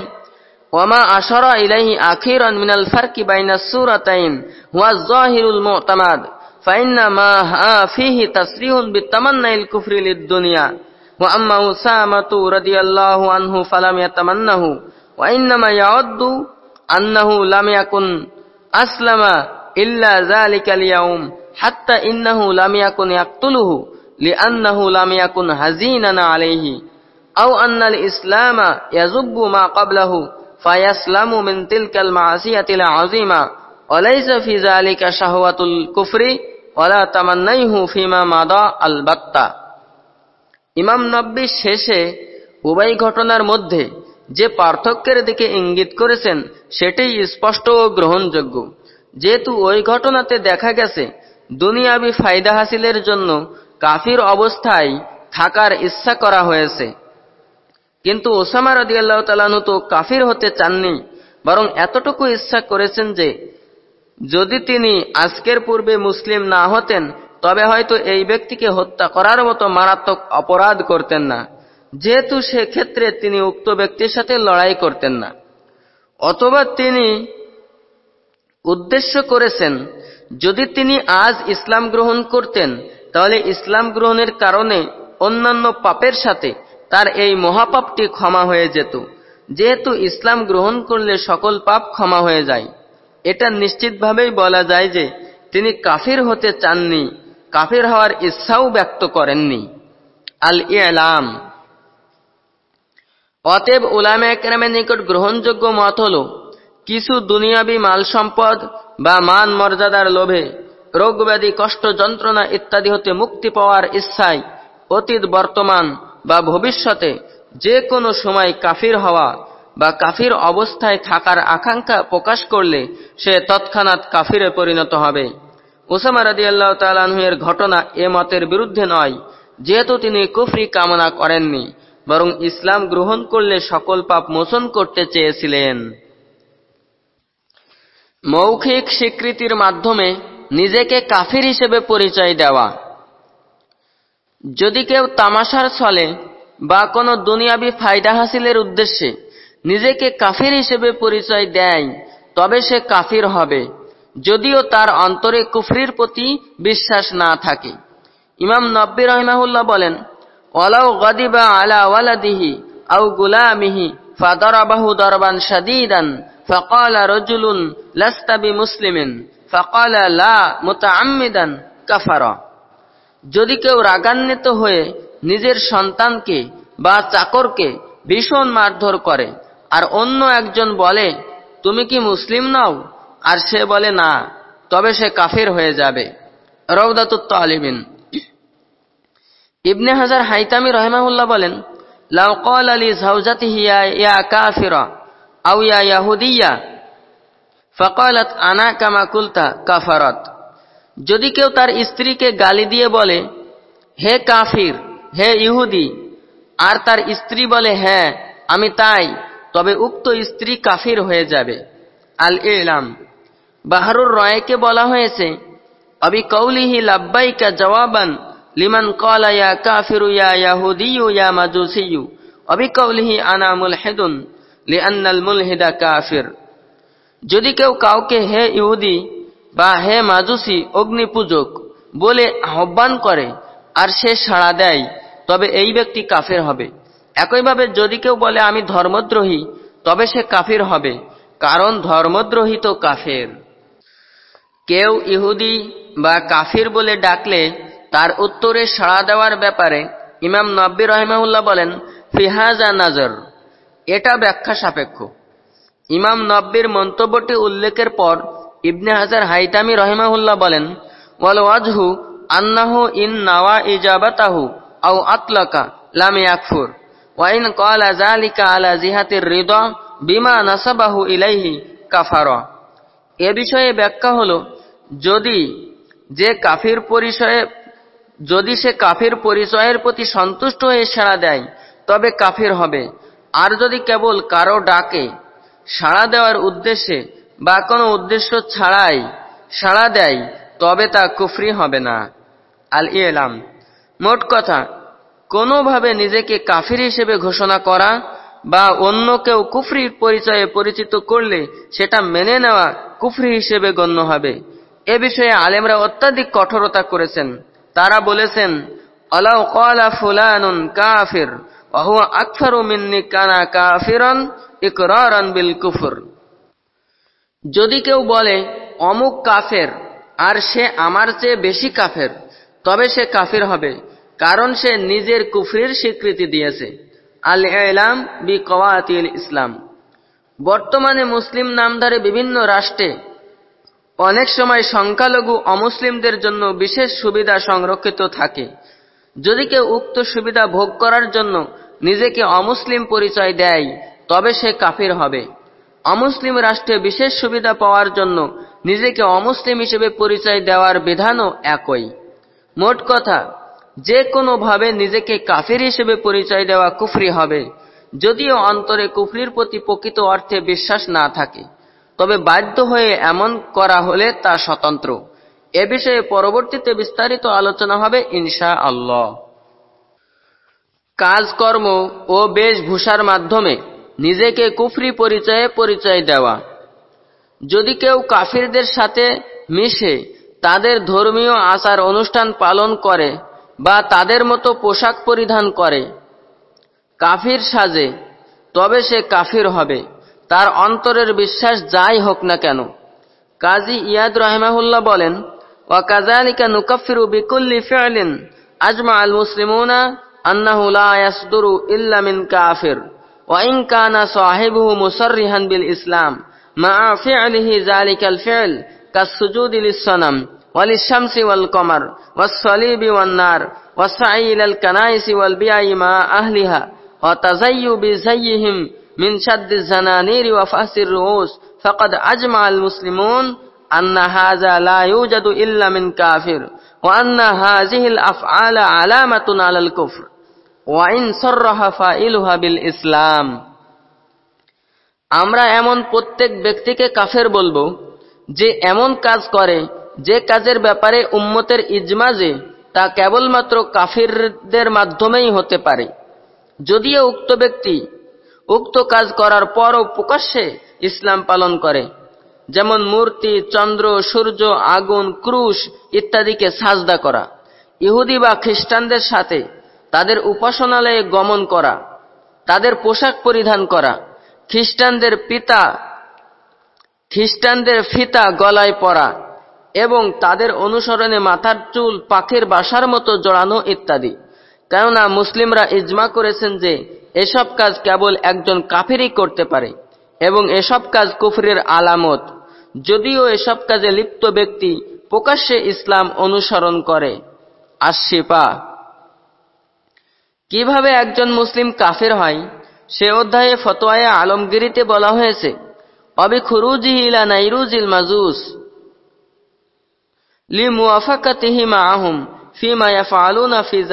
ওমা আশরা ইলাইহি আখিরান মিনাল ফারকি বাইনা সুরাতাইন হুয়া যাহিরুল মুতামাদ, ফাইন্না মা হা ফিহি তাসরিহুন বিতামান্নাইল কুফরি লিদ-দুনিয়া, ওয়া আম্মা উসামাতু রাদিয়াল্লাহু আনহু ফালাম ইয়াতামান্নাহু, ওয়া ইন্নামা ইয়াউদ্দু আন্নাহু লাম ইয়াকুন আসলামা ইল্লা যালিকাল ইয়াউম, হাত্তা ইন্নাহু লাম ইয়াকুন ইয়াকতুলুহু লিআন্নাহু লাম ইয়াকুন হাজিনান আলাইহি। আও আন্নাল ইসলামা ইয়াজুব্বু মা ক্বাবলাহু, ফায়াসলামু মিন তিলকাল মাসিয়াতিল আযীমা, ওয়ালাইসা ফি যালিকা শাহওয়াতুল কুফরি, ওয়ালা তামান্নাইহু ফিমা মাদা আলবাত্তা ইমাম নব্বী শেষে উভয় ঘটনার মধ্যে যে পার্থক্যের দিকে ইঙ্গিত করেছেন, সেটাই স্পষ্ট ও গ্রহণযোগ্য। যেহেতু ওই ঘটনাতে দেখা গেছে, দুনিয়াবি ফায়দা হাসিলের জন্য কাফির অবস্থায় থাকার ইচ্ছা করা হয়েছে। কিন্তু ওসামা রদিয়াল্লাহ তালানু তো কাফির হতে চাননি, বরং এতটুকু ইচ্ছা করেছেন যে, যদি তিনি আজকের পূর্বে মুসলিম না হতেন, তবে হয়তো এই ব্যক্তিকে হত্যা করার মতো মারাত্মক অপরাধ করতেন না। যেহেতু সেক্ষেত্রে তিনি উক্ত ব্যক্তির সাথে লড়াই করতেন না। অথবা তিনি উদ্দেশ্য করেছেন, যদি তিনি আজ ইসলাম গ্রহণ করতেন, তাহলে ইসলাম গ্রহণের কারণে অন্যান্য পাপের সাথে তার এই মহাপাপটি ক্ষমা হয়ে যেত। যেহেতু ইসলাম গ্রহণ করলে সকল পাপ ক্ষমা হয়ে যায়। এটা নিশ্চিতভাবেই বলা যায় যে, তিনি কাফির হতে চাননি, কাফির হওয়ার ইচ্ছাও ব্যক্ত করেননি। আল ইলাম অতএব উলামা একরামের নিকট গ্রহণযোগ্য মত হল কিছু দুনিয়াবি মাল সম্পদ বা মান মর্যাদার লোভে, রোগ ব্যাধি, কষ্ট, যন্ত্রণা ইত্যাদি হতে মুক্তি পাওয়ার ইচ্ছায় অতীত, বর্তমান বা ভবিষ্যতে যে কোনো সময় কাফির হওয়া বা কাফির অবস্থায় থাকার আকাঙ্ক্ষা প্রকাশ করলে সে তৎক্ষণাৎ কাফিরে পরিণত হবে। ওসামা রাদি আল্লাহ তালাহের ঘটনা এ মতের বিরুদ্ধে নয়, যেহেতু তিনি কুফরি কামনা করেননি, বরং ইসলাম গ্রহণ করলে সকল পাপ মোচন করতে চেয়েছিলেন। মৌখিক স্বীকৃতির মাধ্যমে নিজেকে কাফির হিসেবে পরিচয় দেওয়া। যদি কেউ তামাশার ছলে বা কোনো দুনিয়াবি ফায়দা হাসিলের উদ্দেশ্যে নিজেকে কাফির হিসেবে পরিচয় দেয়, তবে সে কাফির হবে, যদিও তার অন্তরে কুফরির প্রতি বিশ্বাস না থাকে। ইমাম নব্বী রহমাহুল্লাহ বলেন, ওয়ালাউ গদিবা আলা ওয়ালাদিহি আউ গুলামিহি ফাদারাবাহু দরবান শাদীদান فقال رجل لست بمسلم فقال لا متعمدا كفر যদি কেউ রাগান্বিত হয়ে নিজের সন্তানকে বা চাকরকে ভীষণ মারধর করে আর অন্য একজন বলে তুমি কি মুসলিম নাও আর সে বলে না তবে সে কাফির হয়ে যাবে রৌদাতুত্ত আলিবিন ইবনে হাজার হাইতামি রহমাহুল্লাহ বলেন লাউ কল আলী ঝাউজাতি হিয়া ইয়া কাফিরা আউ ইয়া ইয়াহুদিয়া ফকালত আনা কামা কুলতা কাফারত যদি কেউ তার স্ত্রীকে গালি দিয়ে বলে, হে কাফির, হে ইহুদি, আর তার স্ত্রী বলে হ্যাঁ আমি তাই, তবে উক্ত স্ত্রী কাফির হয়ে যাবে। আল ইলাম বাহারুর রয়কে বলা হয়েছে, অবি কৌলিহি লাব্বাইকা জওয়াবান লিমান কলা ইয়া কাফিরু ইয়া ইয়াহুদিয়ু ইয়া মাজুসিয়ু। অবি কৌলিহি আনা মুলহিদুন। মুলহিদা কাফির। যদি কেউ কাউকে হে ইহুদি বা হে মাজুসি অগ্নিপূজক বলে আহ্বান করে আর সে সাড়া দেয়, তবে এই ব্যক্তি কাফের হবে। একইভাবে যদি কেউ বলে, আমি ধর্মদ্রোহী তবে সে কাফির হবে, কারণ ধর্মদ্রোহী তো কাফের। কেউ ইহুদি বা কাফির বলে ডাকলে তার উত্তরে সাড়া দেওয়ার ব্যাপারে ইমাম নব্বী রহমাউল্লাহ বলেন, ফিহাজা নাজর। এটা ব্যাখ্যা সাপেক্ষ। ইমাম নব্বির মন্তব্যটি উল্লেখের পর ইবনে হাজার হাইতামি রহিমাহুল্লাহ বলেন, ওয়াল ওয়াজহু আন্নাহু ইন নাওয়া ইজাবাতাহু আও আতলাকা লাম ইয়াকফুর। ওয়া ইন ক্বালা যালিকা আলা জিহাতির রিদা বিমা নাসাবাহু ইলাইহি কাফারা। এ বিষয়ে ব্যাখ্যা হলো, যদি যে কাফির পরিচয়ে, যদি সে কাফির পরিচয়ের প্রতি সন্তুষ্ট হয়ে সাড়া দেয়, তবে কাফির হবে। আর যদি কেবল কারও ডাকে, সাড়া দেওয়ার উদ্দেশ্যে বা কোনো উদ্দেশ্য ছাড়াই সাড়া দেয়, তবে তা কুফরি হবে না। আল ইলাম। মোট কথা, কোনোভাবে নিজেকে কাফির হিসেবে ঘোষণা করা বা অন্য কেউ কুফরির পরিচয়ে পরিচিত করলে সেটা মেনে নেওয়া কুফরি হিসেবে গণ্য হবে। এ বিষয়ে আলেমরা অত্যাধিক কঠোরতা করেছেন। তারা বলেছেন, আলাউ কলা ফুলানুন কাফির। কানা যদি কেউ বলে, অমুক কাফের, আর সে আমার চেয়ে বেশি কাফের তবে সে কাফির হবে, কারণ সে নিজের কুফরির স্বীকৃতি দিয়েছে। আল ইলাম বি কওয়াতিল ইসলাম। বর্তমানে মুসলিম নামধারে বিভিন্ন রাষ্ট্রে অনেক সময় সংখ্যালঘু অমুসলিমদের জন্য বিশেষ সুবিধা সংরক্ষিত থাকে। যদি কেউ উক্ত সুবিধা ভোগ করার জন্য নিজেকে অমুসলিম পরিচয় দেয়, তবে সে কাফির হবে। অমুসলিম রাষ্ট্রে বিশেষ সুবিধা পাওয়ার জন্য নিজেকে অমুসলিম হিসেবে পরিচয় দেওয়ার বিধানও একই। মোট কথা, যে কোনোভাবে নিজেকে কাফির হিসেবে পরিচয় দেওয়া কুফরি হবে, যদিও অন্তরে কুফরির প্রতি প্রকৃত অর্থে বিশ্বাস না থাকে। তবে বাধ্য হয়ে এমন করা হলে তা স্বতন্ত্র। এ বিষয়ে পরবর্তীতে বিস্তারিত আলোচনা হবে ইনশা আল্লাহ কাজকর্ম ও বেশভূষার মাধ্যমে নিজেকে কুফরি পরিচয়ে পরিচয় দেওয়া। যদি কেউ কাফিরদের সাথে মিশে তাদের ধর্মীয় আচার অনুষ্ঠান পালন করে বা তাদের মতো পোশাক পরিধান করে, কাফির সাজে, তবে সে কাফির হবে। তার অন্তরের বিশ্বাস যাই হোক না কেন। কাজী ইয়াদ রহমাহুল্লাহ বলেন ওয়াকাজালিকা নুকাফিরু বিকুল্লি ফিআলিন আজমা আল মুসলিমুনা أنه لا يصدر إلا من كافر وإن كان صاحبه مصرحا بالإسلام مع فعله ذلك الفعل كالسجود للصنم وللشمس والقمر والصليب والنار والسعي إلى الكنائس والبيع مع أهلها وتزي بزيهم من شد الزنانير وفأس الرؤوس فقد أجمع المسلمون أن هذا لا يوجد إلا من كافر وأن هذه الأفعال علامة على الكفر. ওয়াইন সর্রাহাফা ইলহাবিল ইসলাম। আমরা এমন প্রত্যেক ব্যক্তিকে কাফের বলব যে এমন কাজ করে যে কাজের ব্যাপারে উম্মতের ইজমা যে তা কেবলমাত্র কাফিরদের মাধ্যমেই হতে পারে। যদিও উক্ত ব্যক্তি উক্ত কাজ করার পরও প্রকাশ্যে ইসলাম পালন করে, যেমন মূর্তি, চন্দ্র, সূর্য, আগুন, ক্রুশ ইত্যাদিকে সাজদা করা। ইহুদি বা খ্রিস্টানদের সাথে তাদের উপাসনালয়ে গমন করা, তাদের পোশাক পরিধান করা, খ্রিস্টানদের পিতা, খ্রিস্টানদের ফিতা গলায় পরা এবং তাদের অনুসরণে মাথার চুল, পাখির বাসার মতো জড়ানো ইত্যাদি। কেননা মুসলিমরা ইজমা করেছেন যে, এসব কাজ কেবল একজন কাফিরই করতে পারে এবং এসব কাজ কুফরের আলামত। যদিও এসব কাজে লিপ্ত ব্যক্তি প্রকাশ্যে ইসলাম অনুসরণ করে। আশিপা কীভাবে একজন মুসলিম কাফের হয়? সে অধ্যায়ে ফতোয়ায় আলমগিরিতে বলা হয়েছে, অবি খুরুজিহি ইলা নাইরুজিল মাজুস লি মুআফাকাতিহি ফি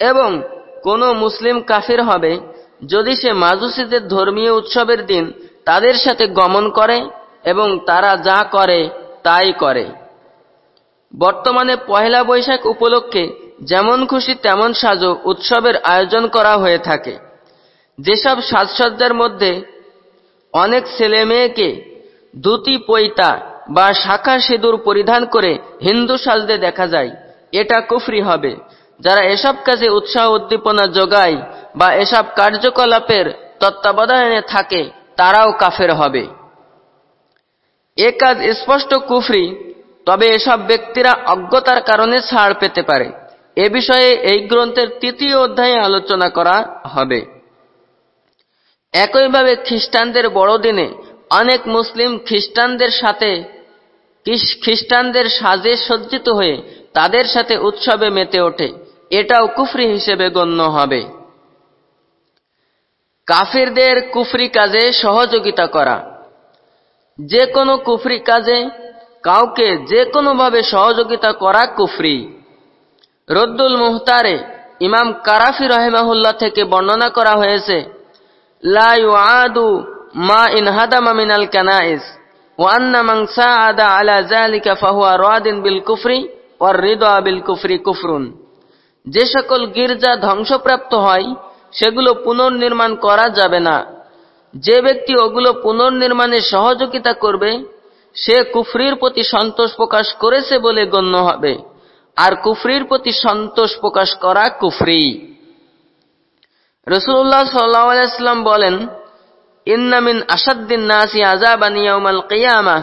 এবং কোন মুসলিম কাফির হবে যদি সে মাজুসিদের ধর্মীয় উৎসবের দিন তাদের সাথে গমন করে এবং তারা যা করে তাই করে। বর্তমানে পহেলা বৈশাখ উপলক্ষে যেমন খুশি তেমন সাজো উৎসবের আয়োজন করা হয়ে থাকে। যেসব সাজসজ্জার মধ্যে অনেক ছেলে মেয়েকে ধুতি, পৈতা বা শাখা সিঁদুর পরিধান করে হিন্দু সাজতে দেখা যায়, এটা কুফরি হবে। যারা এসব কাজে উৎসাহ উদ্দীপনা যোগায় বা এসব কার্যকলাপের তত্ত্বাবধানে থাকে, তারাও কাফের হবে। এ কাজ স্পষ্ট কুফরি, তবে এসব ব্যক্তিরা অজ্ঞতার কারণে ছাড় পেতে পারে। এ বিষয়ে এই গ্রন্থের তৃতীয় অধ্যায়ে আলোচনা করা হবে। একইভাবে খ্রিস্টানদের বড়দিনে অনেক মুসলিম খ্রিস্টানদের সাথে খ্রিস্টানদের সাজে সজ্জিত হয়ে তাদের সাথে উৎসবে মেতে ওঠে। এটাও কুফরি হিসেবে গণ্য হবে। কাফিরদের কুফরি কাজে সহযোগিতা করা। যে কোনো কুফরি কাজে কাউকে যে কোনোভাবে সহযোগিতা করা কুফরি। রদ্দুল মুহতারে ইমাম কারাফি রহেমাহুল্লাহ থেকে বর্ণনা করা হয়েছে, লা মা ইন হাদামা মিনাল কানাইস আলা ফাহুয়া বিল কুফরি বিল কুফরি কুফরুন। যে সকল গির্জা ধ্বংসপ্রাপ্ত হয়, সেগুলো পুনর্নির্মাণ করা যাবে না। যে ব্যক্তি ওগুলো পুনর্নির্মাণে সহযোগিতা করবে, সে কুফরির প্রতি সন্তোষ প্রকাশ করেছে বলে গণ্য হবে। আর কুফরির প্রতি সন্তোষ প্রকাশ করা কুফরি। রসুল্লাহ সাল্লাম বলেন ইন্নামিন আসাদ্দিন নাসি আজাবান কিয়ামা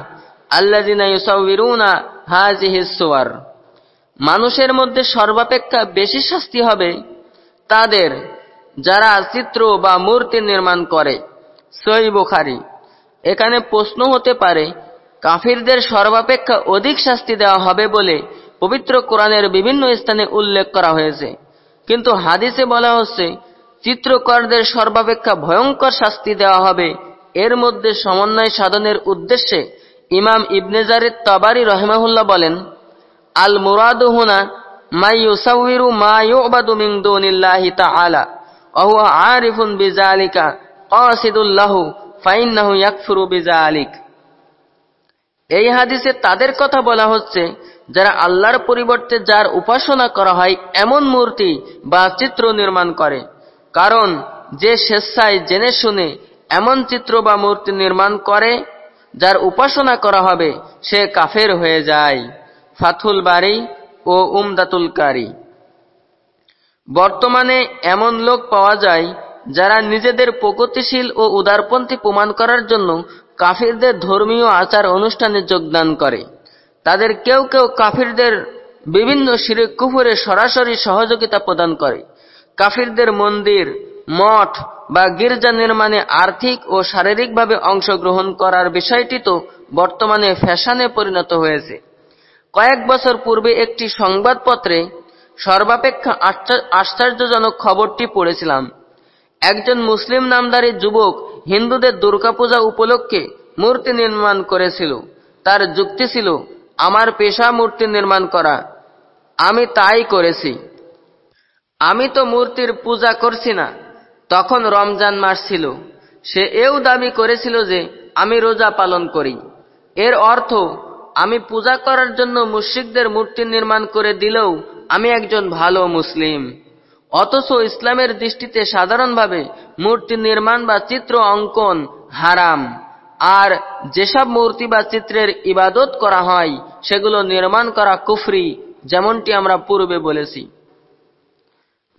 মানুষের মধ্যে সর্বাপেক্ষা বেশি শাস্তি হবে তাদের যারা চিত্র বা মূর্তি নির্মাণ করে, সই এখানে প্রশ্ন হতে পারে, কাফিরদের সর্বাপেক্ষা অধিক শাস্তি দেওয়া হবে বলে পবিত্র কোরআনের বিভিন্ন স্থানে উল্লেখ করা হয়েছে। কিন্তু হাদিসে বলা হচ্ছে, চিত্রকরদের সর্বাপেক্ষা ভয়ঙ্কর শাস্তি দেওয়া হবে। এর মধ্যে সমন্বয় সাধনের উদ্দেশ্যে ইমাম ইবনেজারের তবারি রহমাহুল্লাহ বলেন আল মুরাদু হুনা মাই ইউসাউবিরু মা দুনিল্লাহি তাআলা ওয়া আরিফুন বিযালিকা কাসিদুল্লাহু ফাইন্নাহু ইয়াকফুরু বিযালিক। এই হাদিসে তাদের কথা বলা হচ্ছে যারা আল্লাহর পরিবর্তে যার উপাসনা করা হয় এমন মূর্তি বা চিত্র নির্মাণ করে। কারণ যে স্বেচ্ছায় জেনে শুনে এমন চিত্র বা মূর্তি নির্মাণ করে, যার উপাসনা করা হবে, সে কাফের হয়ে যায়। ফাথুল বাড়ি ও উমদাতুল কারি। বর্তমানে এমন লোক পাওয়া যায় যারা নিজেদের প্রগতিশীল ও উদারপন্থী প্রমাণ করার জন্য কাফিরদের ধর্মীয় আচার অনুষ্ঠানে যোগদান করে। তাদের কেউ কেউ কাফিরদের বিভিন্ন শিরিক কুফুরে সরাসরি সহযোগিতা প্রদান করে। কাফিরদের মন্দির, মঠ বা গির্জা নির্মাণে আর্থিক ও শারীরিকভাবে অংশগ্রহণ করার বিষয়টি তো বর্তমানে ফ্যাশনে পরিণত হয়েছে। কয়েক বছর পূর্বে একটি সংবাদপত্রে সর্বাপেক্ষা আশ্চর্যজনক খবরটি পড়েছিলাম। একজন মুসলিম নামদারি যুবক হিন্দুদের দুর্গাপূজা উপলক্ষে মূর্তি নির্মাণ করেছিল। তার যুক্তি ছিল আমার পেশা মূর্তি নির্মাণ করা। আমি তাই করেছি। আমি তো মূর্তির পূজা করছি না। তখন রমজান মাস ছিল। সে এও দাবি করেছিল যে আমি রোজা পালন করি। এর অর্থ, আমি পূজা করার জন্য মুশ্রিকদের মূর্তি নির্মাণ করে দিলেও আমি একজন ভালো মুসলিম। অথচ ইসলামের দৃষ্টিতে সাধারণভাবে মূর্তি নির্মাণ বা চিত্র অঙ্কন হারাম। আর যেসব মূর্তি বা চিত্রের ইবাদত করা হয়, সেগুলো নির্মাণ করা কুফরি, যেমনটি আমরা পূর্বে বলেছি।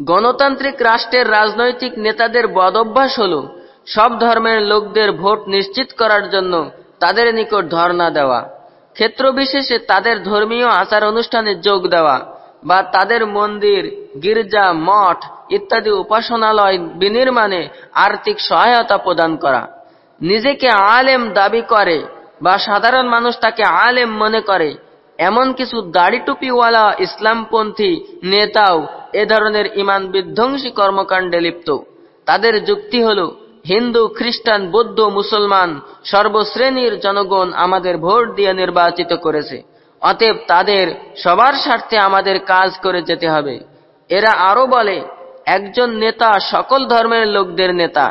গণতান্ত্রিক রাষ্ট্রের রাজনৈতিক নেতাদের বদভ্যাস হল সব ধর্মের লোকদের ভোট নিশ্চিত করার জন্য তাদের নিকট ধর্ণা দেওয়া। ক্ষেত্র বিশেষে তাদের ধর্মীয় আচার অনুষ্ঠানে যোগ দেওয়া বা তাদের মন্দির, গির্জা, মঠ ইত্যাদি উপাসনালয় বিনির্মাণে আর্থিক সহায়তা প্রদান করা। নিজেকে আলেম দাবি করে বা সাধারণ মানুষ তাকে আলেম মনে করে, এমন কিছু দাড়ি টুপিওয়ালা ইসলামপন্থী নেতাও এ ধরনের ইমান বিধ্বংসী কর্মকাণ্ডে লিপ্ত। তাদের যুক্তি হল, হিন্দু, খ্রিস্টান, বৌদ্ধ, মুসলমান সর্বশ্রেণীর জনগণ আমাদের ভোট দিয়ে নির্বাচিত করেছে। অতএব তাদের সবার স্বার্থে আমাদের কাজ করে যেতে হবে। এরা আরও বলে, একজন নেতা সকল ধর্মের লোকদের নেতা।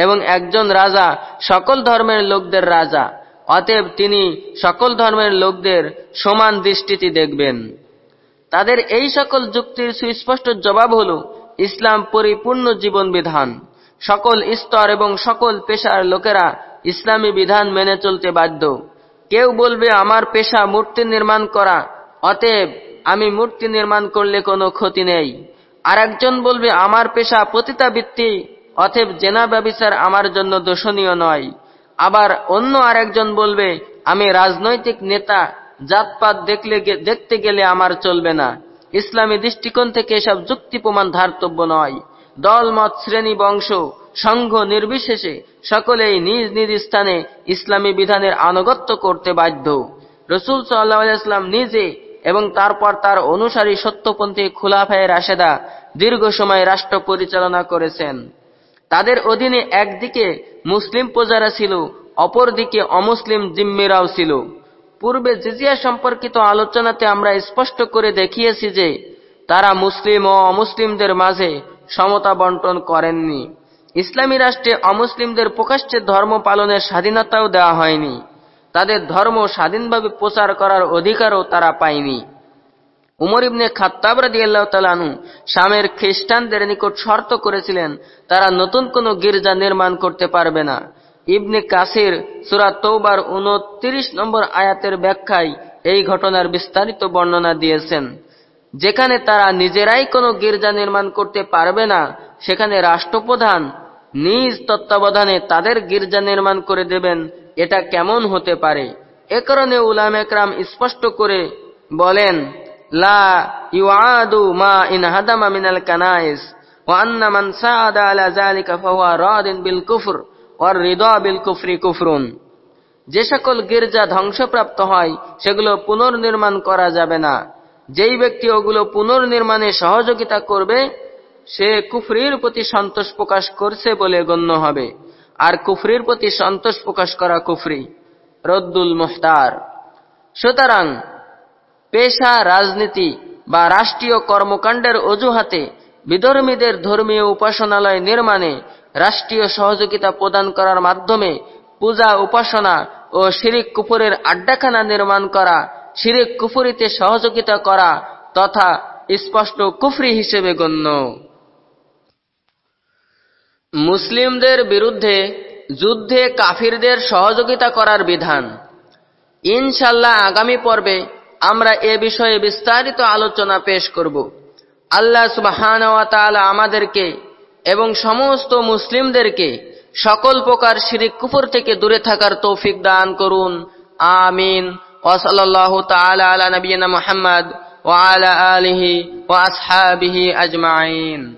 এবং একজন রাজা সকল ধর্মের লোকদের রাজা। অতএব তিনি সকল ধর্মের লোকদের সমান দৃষ্টিতে দেখবেন। তাদের এই সকল যুক্তির সুস্পষ্ট জবাব হল ইসলাম পরিপূর্ণ জীবন বিধান। সকল স্তর এবং সকল পেশার লোকেরা ইসলামী বিধান মেনে চলতে বাধ্য। কেউ বলবে, আমার পেশা মূর্তি নির্মাণ করা, অতএব আমি মূর্তি নির্মাণ করলে কোনো ক্ষতি নেই। আর বলবে, আমার পেশা পতিতাবৃত্তি অতএব জেনা ব্যবিচার আমার জন্য দোষণীয় নয়। আবার অন্য আরেকজন বলবে, আমি রাজনৈতিক নেতা, জাতপাত দেখলে দেখতে গেলে আমার চলবে না। ইসলামী দৃষ্টিকোণ থেকে এসব যুক্তি প্রমাণ ধার্তব্য নয়। দলমত শ্রেণি, বংশ, সংঘ নির্বিশেষে সকলেই নিজ নিজ স্থানে ইসলামী বিধানের আনুগত্য করতে বাধ্য। রসুল সাল্লাহাম নিজে এবং তারপর তার অনুসারী সত্যপন্থী খুলাফায়ের আশেদা দীর্ঘ সময় রাষ্ট্র পরিচালনা করেছেন। তাদের অধীনে একদিকে মুসলিম প্রজারা ছিল, অপরদিকে অমুসলিম জিম্মিরাও ছিল। পূর্বে জিজিয়া সম্পর্কিত আলোচনাতে আমরা স্পষ্ট করে দেখিয়েছি যে, তারা মুসলিম ও অমুসলিমদের মাঝে সমতা বন্টন করেননি। ইসলামী রাষ্ট্রে অমুসলিমদের প্রকাশ্যে ধর্ম পালনের স্বাধীনতাও দেওয়া হয়নি। তাদের ধর্ম স্বাধীনভাবে প্রচার করার অধিকারও তারা পায়নি। উমর ইবনে খাত্তাব রাদিয়াল্লাহু তাআলাহু শামের খ্রিস্টানদের নিকট শর্ত করেছিলেন, তারা নতুন কোনো গির্জা নির্মাণ করতে পারবে না। ইবনে কাসির সূরা তৌবার 29 নম্বর আয়াতের ব্যাখ্যায় এই ঘটনার বিস্তারিত বর্ণনা দিয়েছেন। যেখানে তারা নিজেরাই কোনো গির্জা নির্মাণ করতে পারবে না, সেখানে রাষ্ট্রপ্রধান নিজ তত্ত্বাবধানে তাদের গির্জা নির্মাণ করে দেবেন, এটা কেমন হতে পারে? এ কারণে উলাম একরাম স্পষ্ট করে বলেন লা ইউআদু মা ইন হাদামা মিনাল কানাইস ওয়া আন্না মান সাআদা আলা যালিকা ফাহুয়া রাদিন বিল কুফর, ওয়ার রিদা বিল কুফরি কুফরুন। যে সকল গির্জা ধ্বংসপ্রাপ্ত হয়, সেগুলো পুনর্নির্মাণ করা যাবে না। যেই ব্যক্তি ওগুলো পুনর্নির্মাণে সহযোগিতা করবে, সে কুফরির প্রতি সন্তোষ প্রকাশ করছে বলে গণ্য হবে। আর কুফরির প্রতি সন্তোষ প্রকাশ করা কুফরি। রদ্দুল মুহতার সুতরাং পেশা, রাজনীতি বা রাষ্ট্রীয় কর্মকাণ্ডের অজুহাতে বিধর্মীদের ধর্মীয় উপাসনালয় নির্মাণে রাষ্ট্রীয় সহযোগিতা প্রদান করার মাধ্যমে পূজা, উপাসনা ও শিরিক কুপুরের আড্ডাখানা নির্মাণ করা, শিরিক কুফুরিতে সহযোগিতা করা তথা স্পষ্ট কুফরি হিসেবে গণ্য। মুসলিমদের বিরুদ্ধে যুদ্ধে কাফিরদের সহযোগিতা করার বিধান। ইনশাল্লাহ আগামী পর্বে আমরা এ বিষয়ে বিস্তারিত আলোচনা পেশ করব। আল্লাহ সুবাহান আমাদেরকে এবং সমস্ত মুসলিমদেরকে সকল প্রকার শিরিক কুফর থেকে দূরে থাকার তৌফিক দান করুন। আমিন। ওসলাল্লাহ তালা আলা নবীনা মোহাম্মদ ওয়ালা আলিহি আজমাইন।